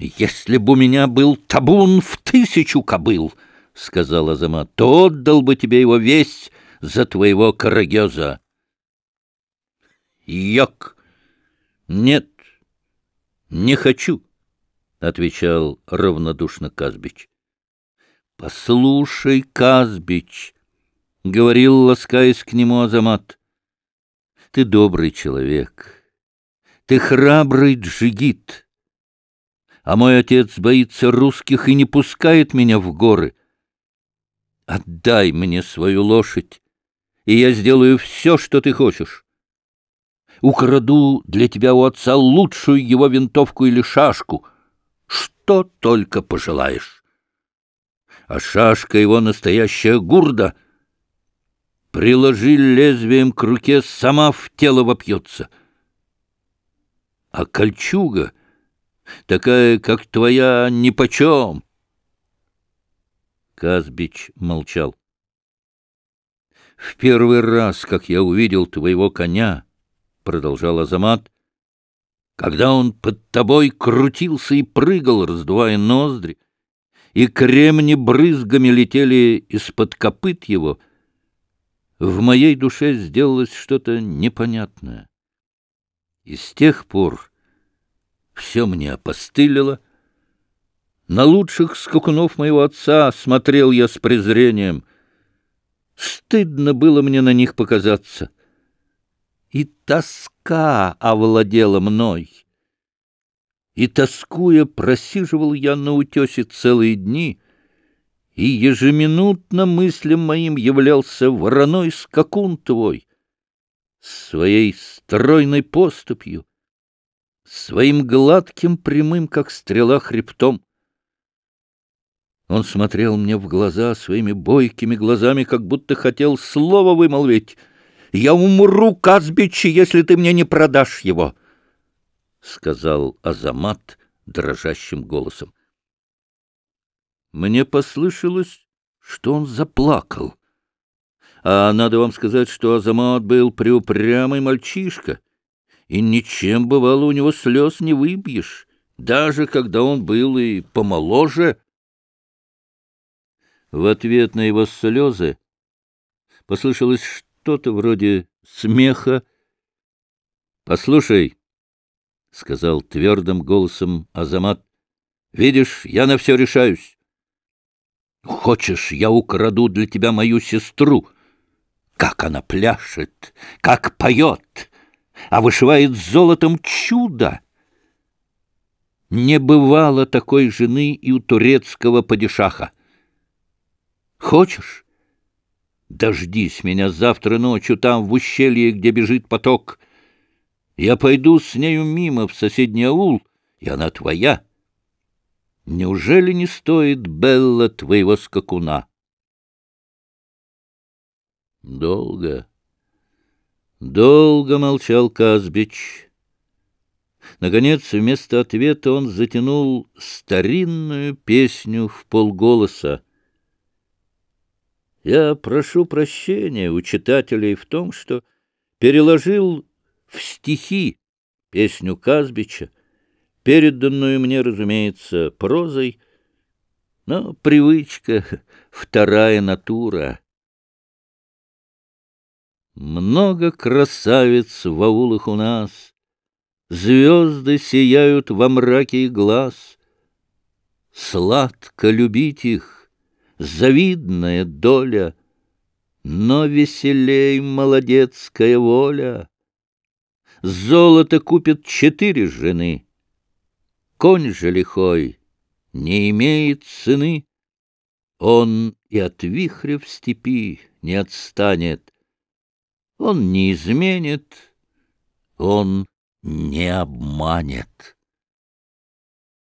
Если бы у меня был табун в тысячу кобыл, — сказал Азамат, — то отдал бы тебе его весь за твоего карагеза. Йок! Нет, не хочу, — отвечал равнодушно Казбич. Послушай, Казбич, — говорил, ласкаясь к нему Азамат, — ты добрый человек, ты храбрый джигит а мой отец боится русских и не пускает меня в горы. Отдай мне свою лошадь, и я сделаю все, что ты хочешь. Украду для тебя у отца лучшую его винтовку или шашку, что только пожелаешь. А шашка его настоящая гурда. Приложи лезвием к руке, сама в тело вопьется. А кольчуга — такая, как твоя, нипочем. Казбич молчал. «В первый раз, как я увидел твоего коня, — продолжал Азамат, — когда он под тобой крутился и прыгал, раздувая ноздри, и кремни брызгами летели из-под копыт его, в моей душе сделалось что-то непонятное. И с тех пор все мне опостылило. На лучших скакунов моего отца смотрел я с презрением. Стыдно было мне на них показаться. И тоска овладела мной. И, тоскуя, просиживал я на утесе целые дни, и ежеминутно мыслям моим являлся вороной скакун твой, своей стройной поступью, своим гладким, прямым, как стрела, хребтом. Он смотрел мне в глаза своими бойкими глазами, как будто хотел слово вымолвить. «Я умру, Казбич, если ты мне не продашь его!» — сказал Азамат дрожащим голосом. Мне послышалось, что он заплакал. А надо вам сказать, что Азамат был преупрямый мальчишка — и ничем, бывало, у него слез не выбьешь, даже когда он был и помоложе. В ответ на его слезы послышалось что-то вроде смеха. — Послушай, — сказал твердым голосом Азамат, — видишь, я на все решаюсь. Хочешь, я украду для тебя мою сестру? Как она пляшет, как поет! А вышивает золотом чудо. Не бывало такой жены и у турецкого падишаха. Хочешь? Дождись меня завтра ночью там, в ущелье, где бежит поток. Я пойду с нею мимо в соседний аул, и она твоя. Неужели не стоит Белла твоего скакуна? Долго. Долго молчал Казбич. Наконец, вместо ответа он затянул старинную песню в полголоса. Я прошу прощения у читателей в том, что переложил в стихи песню Казбича, переданную мне, разумеется, прозой, но привычка — вторая натура. Много красавиц в аулах у нас, Звезды сияют во мраке и глаз. Сладко любить их, завидная доля, Но веселей молодецкая воля. Золото купит четыре жены, Конь же лихой не имеет цены, Он и от вихря в степи не отстанет, он не изменит, он не обманет.